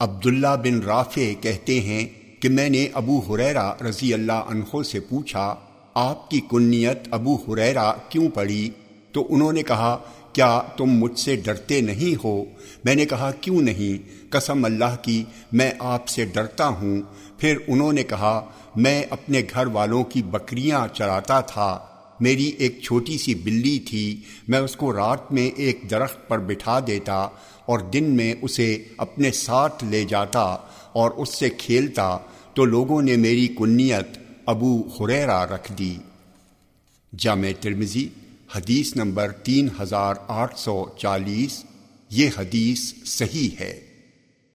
عبداللہ بن رافع کہتے ہیں کہ میں نے ابو حریرا رضی اللہ عنہ سے پوچھا، آپ کی کنیت ابو حریرا کیوں پڑی تو انہوں نے کہا، کیا تم مجھ سے ڈرتے نہیں ہو؟ میں نے کہا، کیوں نہیں؟ قسم اللہ کی، میں آپ سے ڈرتا ہوں۔ پھر انہوں نے کہا، میں اپنے گھر والوں کی بکریاں چراتا تھا۔ میری ایک چھوٹی سی بلی تھی، میں اس کو رات میں ایک درخت پر بٹھا دیتا اور دن میں اسے اپنے ساتھ لے جاتا اور اس سے کھیلتا تو لوگوں نے میری کنیت ابو خریرا رکھ دی۔ جامع ترمزی حدیث نمبر تین ہزار آٹھ سو چالیس، یہ حدیث صحیح ہے۔